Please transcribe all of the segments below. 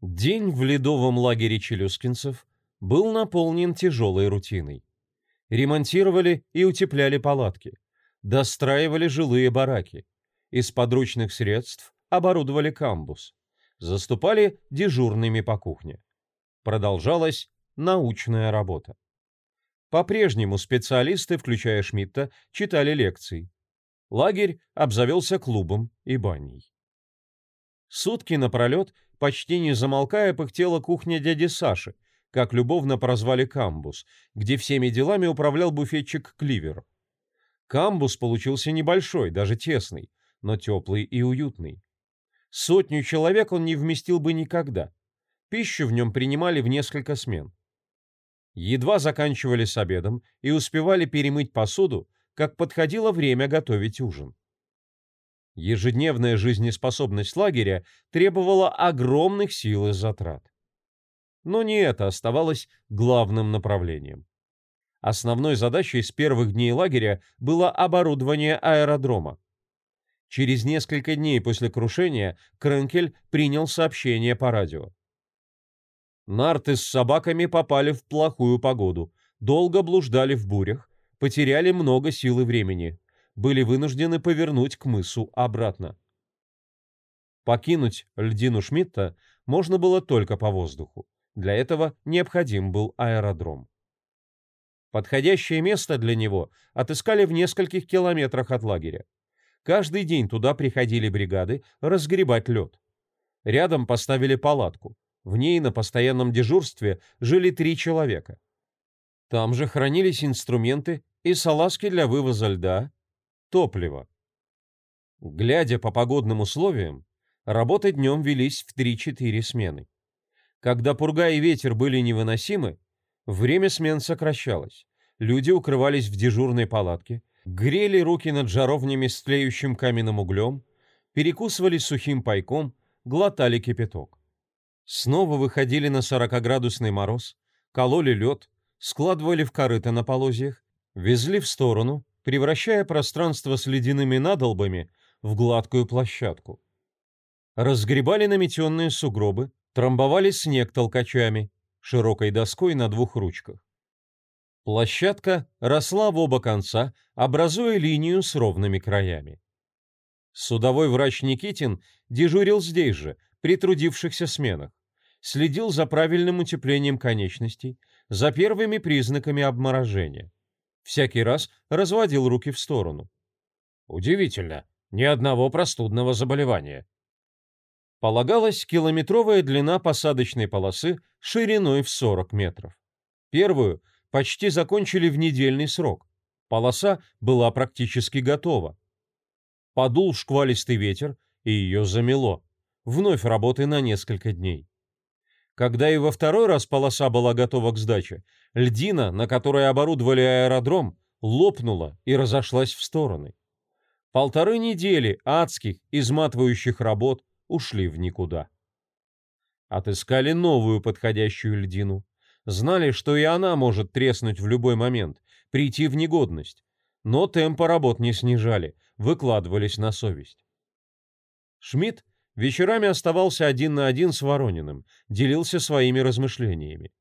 День в ледовом лагере челюскинцев был наполнен тяжелой рутиной. Ремонтировали и утепляли палатки, достраивали жилые бараки, из подручных средств оборудовали камбус, заступали дежурными по кухне. Продолжалась научная работа. По-прежнему специалисты, включая Шмидта, читали лекции. Лагерь обзавелся клубом и баней. Сутки напролет, почти не замолкая, пыхтела кухня дяди Саши, как любовно прозвали камбус, где всеми делами управлял буфетчик Кливер. Камбус получился небольшой, даже тесный, но теплый и уютный. Сотню человек он не вместил бы никогда. Пищу в нем принимали в несколько смен. Едва заканчивали с обедом и успевали перемыть посуду, как подходило время готовить ужин. Ежедневная жизнеспособность лагеря требовала огромных сил и затрат. Но не это оставалось главным направлением. Основной задачей с первых дней лагеря было оборудование аэродрома. Через несколько дней после крушения Кренкель принял сообщение по радио. Нарты с собаками попали в плохую погоду, долго блуждали в бурях, потеряли много сил и времени, были вынуждены повернуть к мысу обратно. Покинуть льдину Шмидта можно было только по воздуху. Для этого необходим был аэродром. Подходящее место для него отыскали в нескольких километрах от лагеря. Каждый день туда приходили бригады разгребать лед. Рядом поставили палатку. В ней на постоянном дежурстве жили три человека. Там же хранились инструменты и салазки для вывоза льда, топливо. Глядя по погодным условиям, работы днем велись в 3-4 смены. Когда пурга и ветер были невыносимы, время смен сокращалось. Люди укрывались в дежурной палатке, грели руки над жаровнями с тлеющим каменным углем, перекусывали сухим пайком, глотали кипяток. Снова выходили на 40-градусный мороз, кололи лед, складывали в корыто на полозьях, везли в сторону, превращая пространство с ледяными надолбами в гладкую площадку. Разгребали наметенные сугробы, трамбовали снег толкачами, широкой доской на двух ручках. Площадка росла в оба конца, образуя линию с ровными краями. Судовой врач Никитин дежурил здесь же, при трудившихся сменах, следил за правильным утеплением конечностей, за первыми признаками обморожения. Всякий раз разводил руки в сторону. Удивительно, ни одного простудного заболевания. Полагалась километровая длина посадочной полосы шириной в 40 метров. Первую почти закончили в недельный срок. Полоса была практически готова. Подул шквалистый ветер, и ее замело вновь работы на несколько дней. Когда и во второй раз полоса была готова к сдаче, льдина, на которой оборудовали аэродром, лопнула и разошлась в стороны. Полторы недели адских, изматывающих работ ушли в никуда. Отыскали новую подходящую льдину. Знали, что и она может треснуть в любой момент, прийти в негодность. Но темпа работ не снижали, выкладывались на совесть. Шмидт Вечерами оставался один на один с Ворониным, делился своими размышлениями.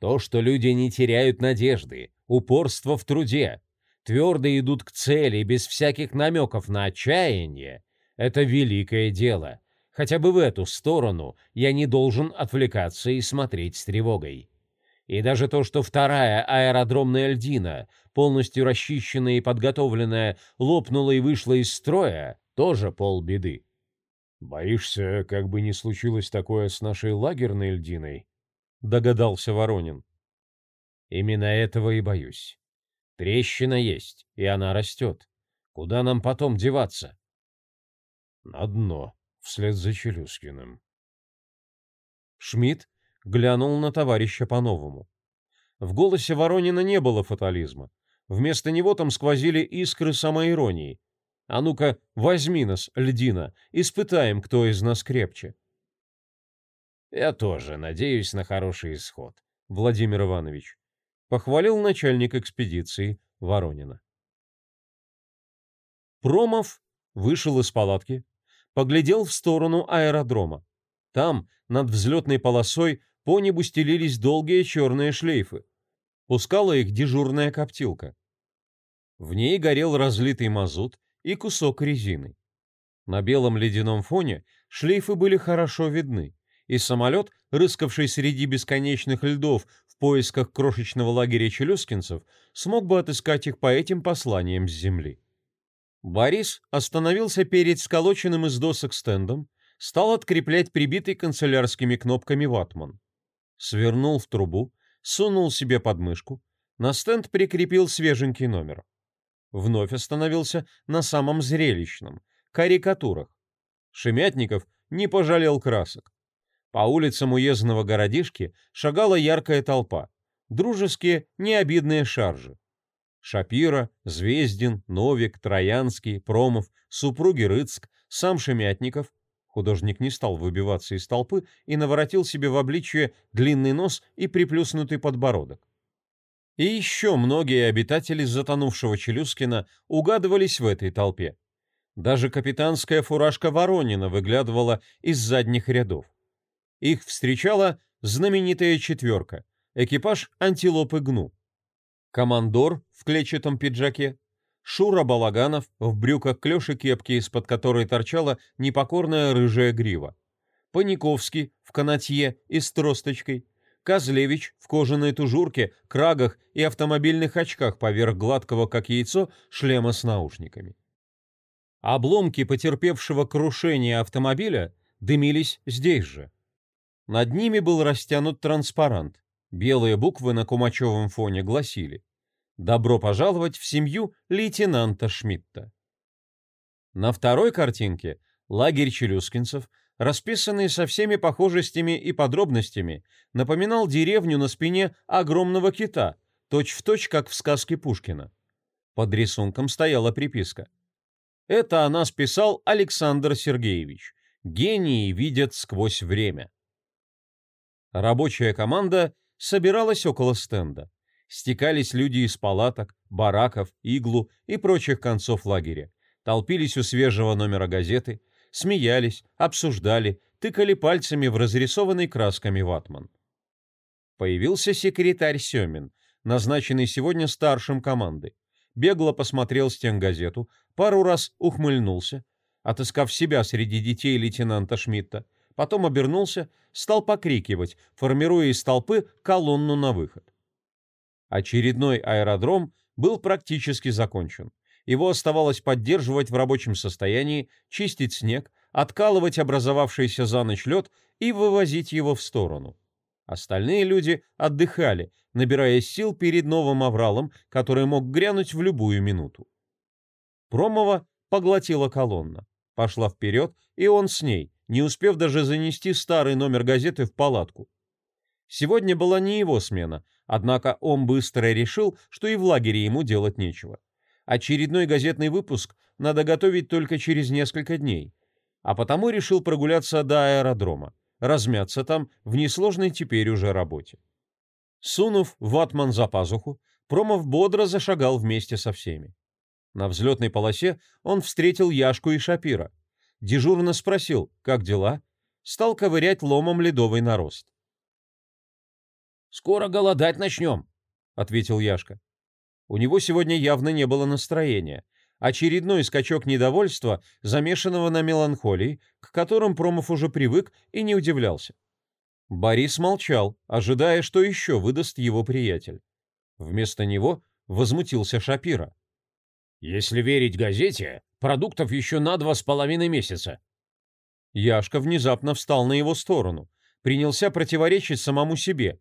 То, что люди не теряют надежды, упорство в труде, твердо идут к цели без всяких намеков на отчаяние, это великое дело. Хотя бы в эту сторону я не должен отвлекаться и смотреть с тревогой. И даже то, что вторая аэродромная льдина, полностью расчищенная и подготовленная, лопнула и вышла из строя, тоже полбеды. «Боишься, как бы не случилось такое с нашей лагерной льдиной?» — догадался Воронин. «Именно этого и боюсь. Трещина есть, и она растет. Куда нам потом деваться?» «На дно, вслед за Челюскиным». Шмидт глянул на товарища по-новому. В голосе Воронина не было фатализма. Вместо него там сквозили искры самоиронии. А ну-ка, возьми нас, льдина, испытаем, кто из нас крепче. Я тоже надеюсь на хороший исход, Владимир Иванович. Похвалил начальник экспедиции Воронина. Промов вышел из палатки, поглядел в сторону аэродрома. Там, над взлетной полосой, по небу стелились долгие черные шлейфы. Пускала их дежурная коптилка. В ней горел разлитый мазут и кусок резины. На белом ледяном фоне шлейфы были хорошо видны, и самолет, рыскавший среди бесконечных льдов в поисках крошечного лагеря челюскинцев, смог бы отыскать их по этим посланиям с земли. Борис остановился перед сколоченным из досок стендом, стал откреплять прибитый канцелярскими кнопками ватман. Свернул в трубу, сунул себе под мышку, на стенд прикрепил свеженький номер. Вновь остановился на самом зрелищном — карикатурах. Шемятников не пожалел красок. По улицам уездного городишки шагала яркая толпа, дружеские, необидные шаржи. Шапира, Звездин, Новик, Троянский, Промов, супруги Рыцк, сам Шемятников. Художник не стал выбиваться из толпы и наворотил себе в обличье длинный нос и приплюснутый подбородок. И еще многие обитатели затонувшего Челюскина угадывались в этой толпе. Даже капитанская фуражка Воронина выглядывала из задних рядов. Их встречала знаменитая четверка, экипаж антилопы Гну. Командор в клетчатом пиджаке, Шура Балаганов в брюках клёши кепки, из-под которой торчала непокорная рыжая грива, Паниковский в канатье и с тросточкой, Козлевич в кожаной тужурке, крагах и автомобильных очках поверх гладкого, как яйцо, шлема с наушниками. Обломки потерпевшего крушения автомобиля дымились здесь же. Над ними был растянут транспарант. Белые буквы на кумачевом фоне гласили «Добро пожаловать в семью лейтенанта Шмидта». На второй картинке лагерь челюскинцев расписанный со всеми похожестями и подробностями, напоминал деревню на спине огромного кита, точь-в-точь, точь, как в сказке Пушкина. Под рисунком стояла приписка. Это о нас писал Александр Сергеевич. Гении видят сквозь время. Рабочая команда собиралась около стенда. Стекались люди из палаток, бараков, иглу и прочих концов лагеря. Толпились у свежего номера газеты, смеялись, обсуждали, тыкали пальцами в разрисованный красками ватман. Появился секретарь Семин, назначенный сегодня старшим команды. Бегло посмотрел стенгазету, пару раз ухмыльнулся, отыскав себя среди детей лейтенанта Шмидта, потом обернулся, стал покрикивать, формируя из толпы колонну на выход. Очередной аэродром был практически закончен. Его оставалось поддерживать в рабочем состоянии, чистить снег, откалывать образовавшийся за ночь лед и вывозить его в сторону. Остальные люди отдыхали, набирая сил перед новым авралом, который мог грянуть в любую минуту. Промова поглотила колонна, пошла вперед, и он с ней, не успев даже занести старый номер газеты в палатку. Сегодня была не его смена, однако он быстро решил, что и в лагере ему делать нечего. Очередной газетный выпуск надо готовить только через несколько дней, а потому решил прогуляться до аэродрома, размяться там в несложной теперь уже работе. Сунув ватман за пазуху, Промов бодро зашагал вместе со всеми. На взлетной полосе он встретил Яшку и Шапира. Дежурно спросил, как дела, стал ковырять ломом ледовый нарост. «Скоро голодать начнем», — ответил Яшка. У него сегодня явно не было настроения. Очередной скачок недовольства, замешанного на меланхолии, к которым Промов уже привык и не удивлялся. Борис молчал, ожидая, что еще выдаст его приятель. Вместо него возмутился Шапира. «Если верить газете, продуктов еще на два с половиной месяца». Яшка внезапно встал на его сторону, принялся противоречить самому себе.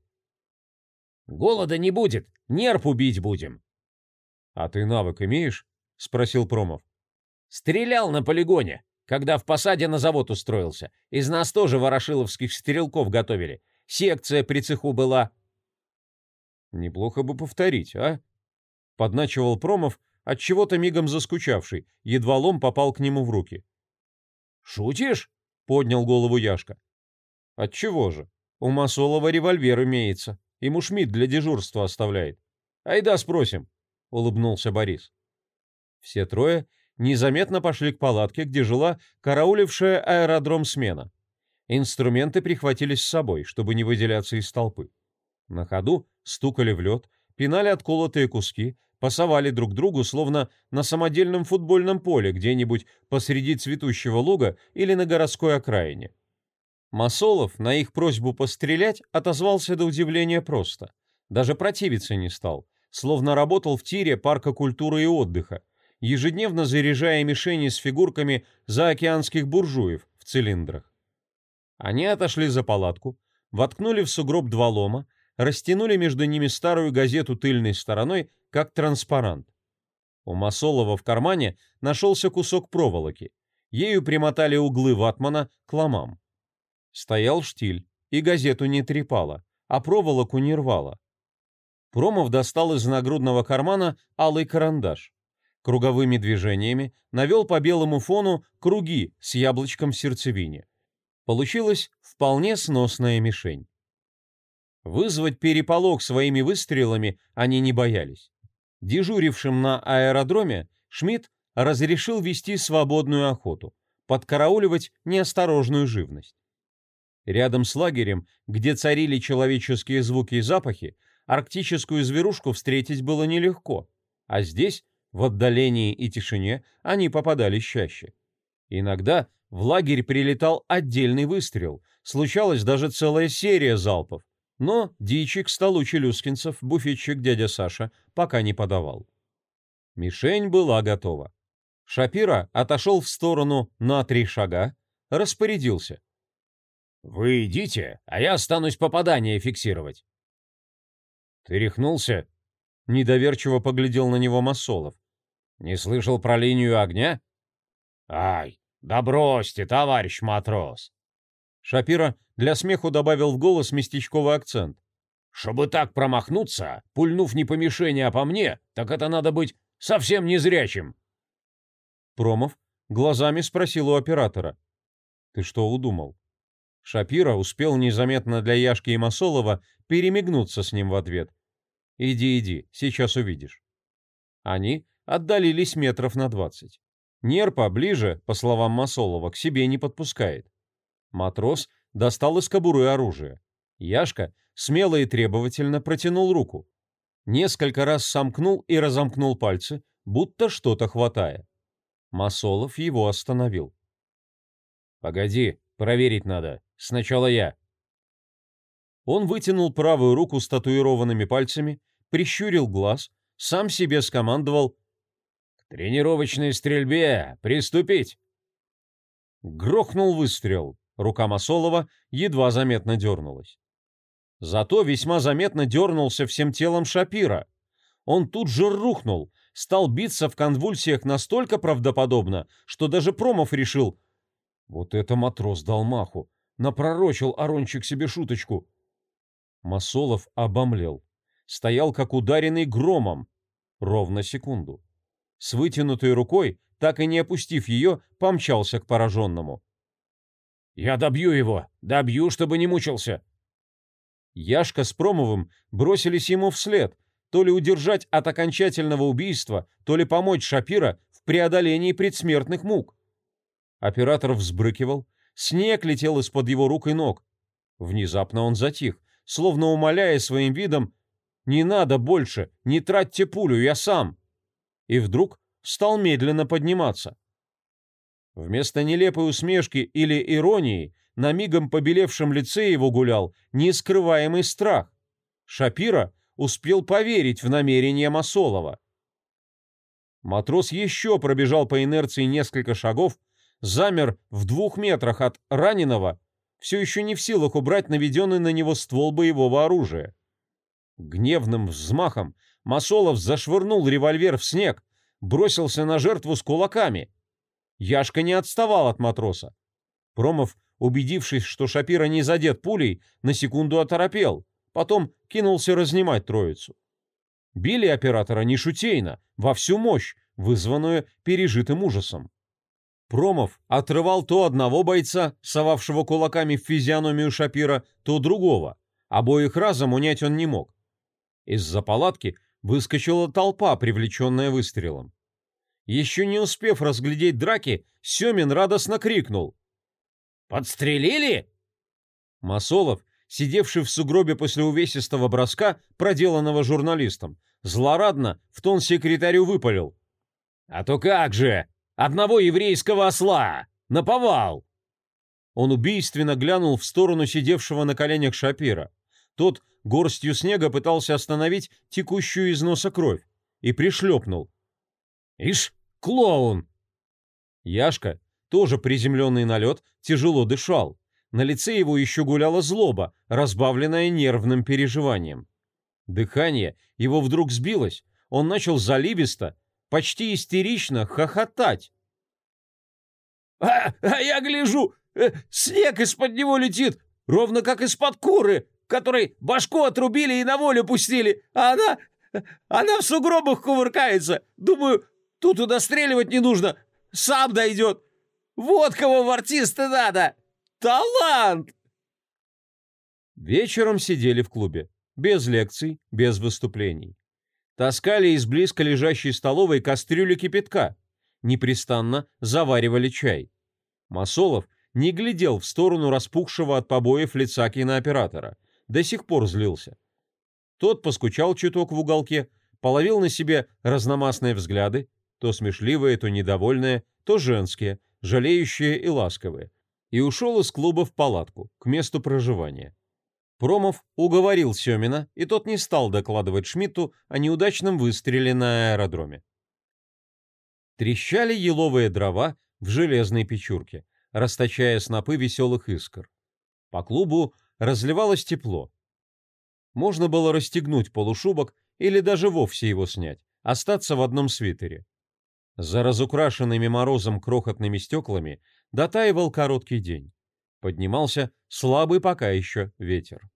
«Голода не будет, нерв убить будем. «А ты навык имеешь?» — спросил Промов. «Стрелял на полигоне, когда в посаде на завод устроился. Из нас тоже ворошиловских стрелков готовили. Секция при цеху была». «Неплохо бы повторить, а?» — подначивал Промов, от чего то мигом заскучавший, едва лом попал к нему в руки. «Шутишь?» — поднял голову Яшка. «Отчего же? У Масолова револьвер имеется. Ему Шмидт для дежурства оставляет. Айда спросим». — улыбнулся Борис. Все трое незаметно пошли к палатке, где жила караулившая аэродром смена. Инструменты прихватили с собой, чтобы не выделяться из толпы. На ходу стукали в лед, пинали отколотые куски, пасовали друг другу, словно на самодельном футбольном поле где-нибудь посреди цветущего луга или на городской окраине. Масолов на их просьбу пострелять отозвался до удивления просто. Даже противиться не стал, словно работал в тире парка культуры и отдыха, ежедневно заряжая мишени с фигурками заокеанских буржуев в цилиндрах. Они отошли за палатку, воткнули в сугроб два лома, растянули между ними старую газету тыльной стороной, как транспарант. У Масолова в кармане нашелся кусок проволоки. Ею примотали углы ватмана к ломам. Стоял штиль, и газету не трепало, а проволоку не рвало. Промов достал из нагрудного кармана алый карандаш. Круговыми движениями навел по белому фону круги с яблочком в сердцевине. Получилась вполне сносная мишень. Вызвать переполох своими выстрелами они не боялись. Дежурившим на аэродроме Шмидт разрешил вести свободную охоту, подкарауливать неосторожную живность. Рядом с лагерем, где царили человеческие звуки и запахи, арктическую зверушку встретить было нелегко, а здесь, в отдалении и тишине, они попадались чаще. Иногда в лагерь прилетал отдельный выстрел, случалась даже целая серия залпов, но дичи к столу челюскинцев буфетчик дядя Саша пока не подавал. Мишень была готова. Шапира отошел в сторону на три шага, распорядился. «Вы идите, а я останусь попадание фиксировать». «Ты рехнулся?» — недоверчиво поглядел на него Масолов. «Не слышал про линию огня?» «Ай, да бросьте, товарищ матрос!» Шапира для смеху добавил в голос местечковый акцент. «Чтобы так промахнуться, пульнув не по мишени, а по мне, так это надо быть совсем незрячим!» Промов глазами спросил у оператора. «Ты что удумал?» Шапира успел незаметно для Яшки и Масолова перемигнуться с ним в ответ. «Иди, иди, сейчас увидишь». Они отдалились метров на двадцать. Нерпа ближе, по словам Масолова, к себе не подпускает. Матрос достал из кобуры оружие. Яшка смело и требовательно протянул руку. Несколько раз сомкнул и разомкнул пальцы, будто что-то хватая. Масолов его остановил. «Погоди, проверить надо. Сначала я». Он вытянул правую руку с татуированными пальцами, прищурил глаз, сам себе скомандовал «К тренировочной стрельбе приступить!» Грохнул выстрел. Рука Масолова едва заметно дернулась. Зато весьма заметно дернулся всем телом Шапира. Он тут же рухнул, стал биться в конвульсиях настолько правдоподобно, что даже Промов решил «Вот это матрос дал маху, напророчил Арончик себе шуточку». Масолов обомлел, стоял как ударенный громом, ровно секунду. С вытянутой рукой, так и не опустив ее, помчался к пораженному. «Я добью его! Добью, чтобы не мучился!» Яшка с Промовым бросились ему вслед, то ли удержать от окончательного убийства, то ли помочь Шапира в преодолении предсмертных мук. Оператор взбрыкивал, снег летел из-под его рук и ног. Внезапно он затих, словно умоляя своим видом «Не надо больше, не тратьте пулю, я сам!» И вдруг стал медленно подниматься. Вместо нелепой усмешки или иронии на мигом побелевшем лице его гулял нескрываемый страх. Шапира успел поверить в намерение Масолова. Матрос еще пробежал по инерции несколько шагов, замер в двух метрах от раненого, все еще не в силах убрать наведенный на него ствол боевого оружия. Гневным взмахом Масолов зашвырнул револьвер в снег, бросился на жертву с кулаками. Яшка не отставал от матроса. Промов, убедившись, что Шапира не задет пулей, на секунду оторопел, потом кинулся разнимать троицу. Били оператора не шутейно, во всю мощь, вызванную пережитым ужасом. Промов отрывал то одного бойца, совавшего кулаками в физиономию Шапира, то другого. Обоих разом унять он не мог. Из-за палатки выскочила толпа, привлеченная выстрелом. Еще не успев разглядеть драки, Семин радостно крикнул. «Подстрелили? Масолов, сидевший в сугробе после увесистого броска, проделанного журналистом, злорадно в тон секретарю выпалил. «А то как же! Одного еврейского осла! Наповал!» Он убийственно глянул в сторону сидевшего на коленях Шапира. Тот горстью снега пытался остановить текущую из носа кровь и пришлепнул. «Ишь, клоун!» Яшка, тоже приземленный на лед, тяжело дышал. На лице его еще гуляла злоба, разбавленная нервным переживанием. Дыхание его вдруг сбилось, он начал заливисто, почти истерично хохотать. «А, а я гляжу, э, снег из-под него летит, ровно как из-под куры, которой башку отрубили и на волю пустили, а она... она в сугробах кувыркается. Думаю, тут удостреливать не нужно, сам дойдет. Вот кого в артисты надо! Талант!» Вечером сидели в клубе. Без лекций, без выступлений. Таскали из близко лежащей столовой кастрюли кипятка. Непрестанно заваривали чай. Масолов не глядел в сторону распухшего от побоев лица кинооператора. До сих пор злился. Тот поскучал чуток в уголке, половил на себе разномастные взгляды, то смешливые, то недовольные, то женские, жалеющие и ласковые, и ушел из клуба в палатку, к месту проживания. Промов уговорил Семина, и тот не стал докладывать Шмидту о неудачном выстреле на аэродроме. Трещали еловые дрова в железной печурке, расточая снопы веселых искр. По клубу разливалось тепло. Можно было расстегнуть полушубок или даже вовсе его снять, остаться в одном свитере. За разукрашенными морозом крохотными стеклами дотаивал короткий день. Поднимался слабый пока еще ветер.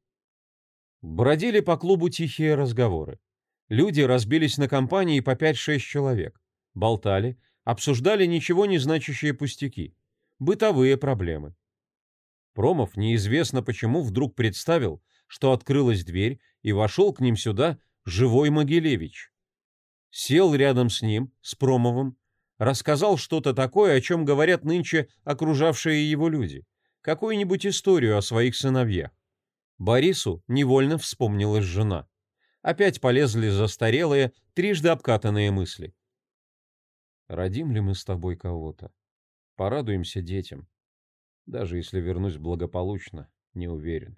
Бродили по клубу тихие разговоры. Люди разбились на компании по 5-6 человек. Болтали, обсуждали ничего не значащие пустяки. Бытовые проблемы. Промов неизвестно почему вдруг представил, что открылась дверь и вошел к ним сюда живой Могилевич сел рядом с ним, с Промовым, рассказал что-то такое, о чем говорят нынче окружавшие его люди, какую-нибудь историю о своих сыновьях. Борису невольно вспомнилась жена. Опять полезли застарелые, трижды обкатанные мысли. «Родим ли мы с тобой кого-то? Порадуемся детям. Даже если вернусь благополучно, не уверен.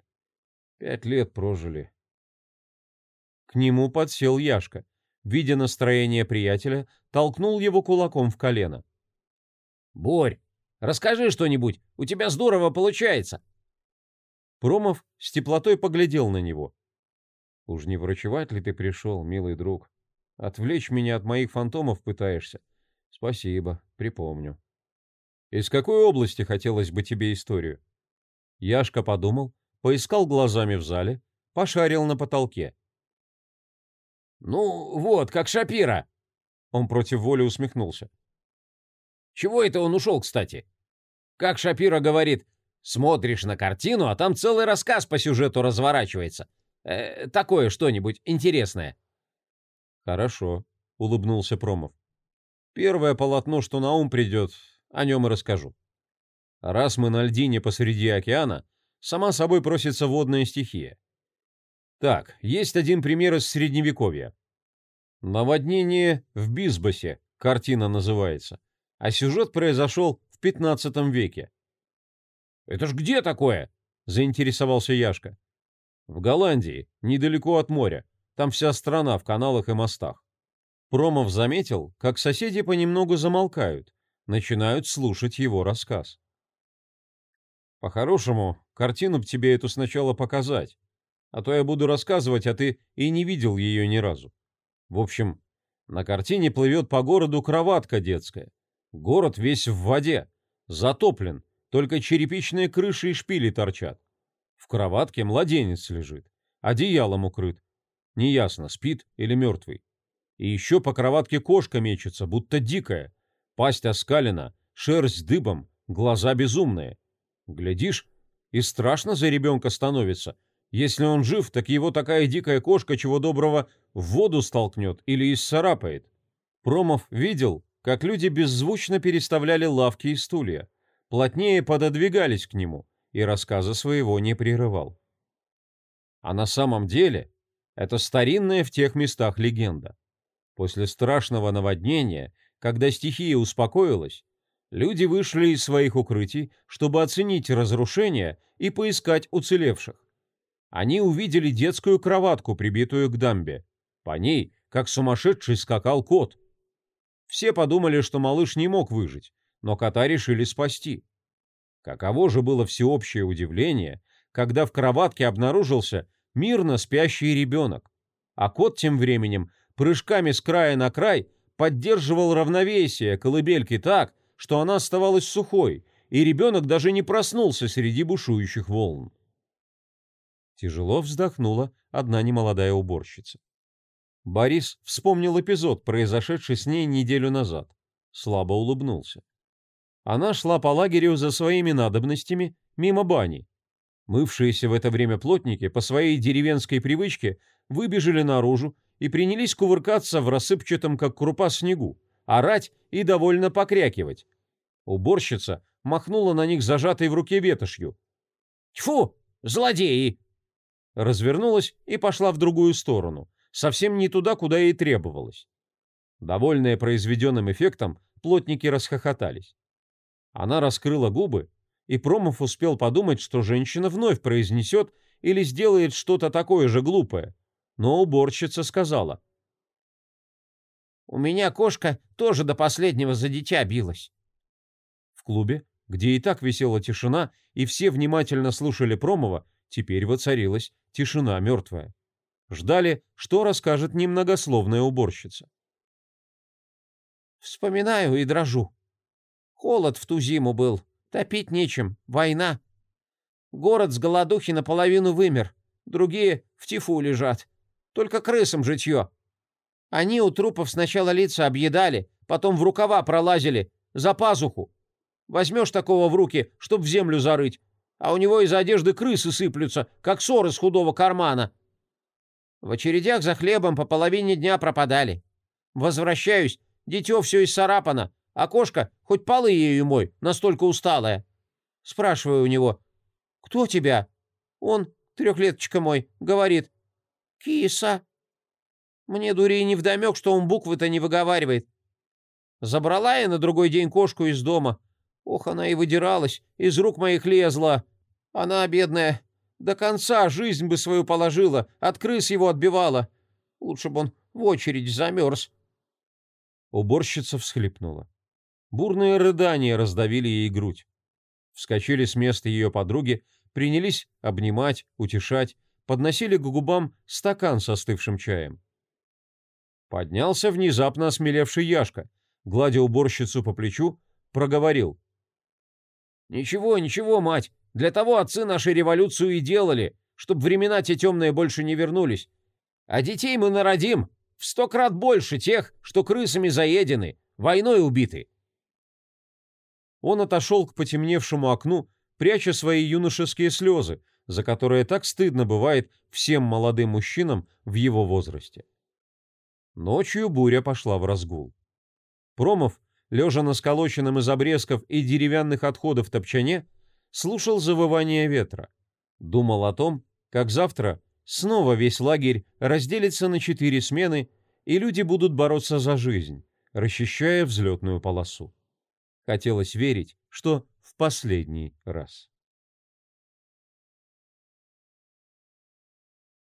Пять лет прожили». К нему подсел Яшка, видя настроение приятеля, толкнул его кулаком в колено. «Борь, расскажи что-нибудь, у тебя здорово получается!» Промов с теплотой поглядел на него. «Уж не врачевать ли ты пришел, милый друг? Отвлечь меня от моих фантомов пытаешься? Спасибо, припомню. Из какой области хотелось бы тебе историю?» Яшка подумал, поискал глазами в зале, пошарил на потолке. «Ну, вот, как Шапира!» Он против воли усмехнулся. «Чего это он ушел, кстати? Как Шапира говорит, смотришь на картину, а там целый рассказ по сюжету разворачивается. Э, такое что-нибудь интересное». «Хорошо», — улыбнулся Промов. «Первое полотно, что на ум придет, о нем и расскажу. Раз мы на льдине посреди океана, сама собой просится водная стихия. Так, есть один пример из Средневековья. «Наводнение в Бисбасе» картина называется, а сюжет произошел в 15 веке. «Это ж где такое?» — заинтересовался Яшка. «В Голландии, недалеко от моря. Там вся страна в каналах и мостах». Промов заметил, как соседи понемногу замолкают, начинают слушать его рассказ. «По-хорошему, картину б тебе эту сначала показать, а то я буду рассказывать, а ты и не видел ее ни разу. В общем, на картине плывет по городу кроватка детская. Город весь в воде, затоплен, только черепичные крыши и шпили торчат. В кроватке младенец лежит, одеялом укрыт. Неясно, спит или мертвый. И еще по кроватке кошка мечется, будто дикая. Пасть оскалена, шерсть дыбом, глаза безумные. Глядишь, и страшно за ребенка становится, если он жив, так его такая дикая кошка чего доброго в воду столкнет или исцарапает. Промов видел, как люди беззвучно переставляли лавки и стулья, плотнее пододвигались к нему и рассказа своего не прерывал. А на самом деле это старинная в тех местах легенда. После страшного наводнения, когда стихия успокоилась, люди вышли из своих укрытий, чтобы оценить разрушения и поискать уцелевших. Они увидели детскую кроватку, прибитую к дамбе. По ней, как сумасшедший, скакал кот. Все подумали, что малыш не мог выжить, но кота решили спасти. Каково же было всеобщее удивление, когда в кроватке обнаружился мирно спящий ребенок, а кот тем временем прыжками с края на край поддерживал равновесие колыбельки так, что она оставалась сухой, и ребенок даже не проснулся среди бушующих волн. Тяжело вздохнула одна немолодая уборщица. Борис вспомнил эпизод, произошедший с ней неделю назад. Слабо улыбнулся. Она шла по лагерю за своими надобностями мимо бани. Мывшиеся в это время плотники по своей деревенской привычке выбежали наружу и принялись кувыркаться в рассыпчатом, как крупа, снегу, орать и довольно покрякивать. Уборщица махнула на них зажатой в руке ветошью. «Тьфу, злодеи!» Развернулась и пошла в другую сторону, совсем не туда, куда ей требовалось. Довольные произведенным эффектом, плотники расхохотались. Она раскрыла губы, и Промов успел подумать, что женщина вновь произнесет или сделает что-то такое же глупое. Но уборщица сказала. «У меня кошка тоже до последнего за дитя билась». В клубе, где и так висела тишина, и все внимательно слушали Промова, теперь воцарилась тишина мертвая. Ждали, что расскажет немногословная уборщица. Вспоминаю и дрожу. Холод в ту зиму был, топить нечем, война. Город с голодухи наполовину вымер, другие в тифу лежат. Только крысам житье. Они у трупов сначала лица объедали, потом в рукава пролазили, за пазуху. Возьмешь такого в руки, чтоб в землю зарыть, а у него из одежды крысы сыплются, как ссор из худого кармана. В очередях за хлебом по половине дня пропадали. Возвращаюсь, дитё все исцарапано, а кошка хоть полы ею мой, настолько усталая. Спрашиваю у него, кто тебя? Он, трехлеточка мой, говорит, киса. Мне, дури, не вдомек, что он буквы-то не выговаривает. Забрала я на другой день кошку из дома. Ох, она и выдиралась, из рук моих лезла. Она, бедная, до конца жизнь бы свою положила, от крыс его отбивала. Лучше бы он в очередь замерз. Уборщица всхлипнула. Бурные рыдания раздавили ей грудь. Вскочили с места ее подруги, принялись обнимать, утешать, подносили к губам стакан с остывшим чаем. Поднялся внезапно осмелевший Яшка, гладя уборщицу по плечу, проговорил. «Ничего, ничего, мать, для того отцы наши революцию и делали, чтобы времена те темные больше не вернулись. А детей мы народим в сто крат больше тех, что крысами заедены, войной убиты. Он отошел к потемневшему окну, пряча свои юношеские слезы, за которые так стыдно бывает всем молодым мужчинам в его возрасте. Ночью буря пошла в разгул. Промов, лежа на сколоченном из обрезков и деревянных отходов топчане, слушал завывание ветра, думал о том, как завтра снова весь лагерь разделится на четыре смены, и люди будут бороться за жизнь, расчищая взлетную полосу. Хотелось верить, что в последний раз.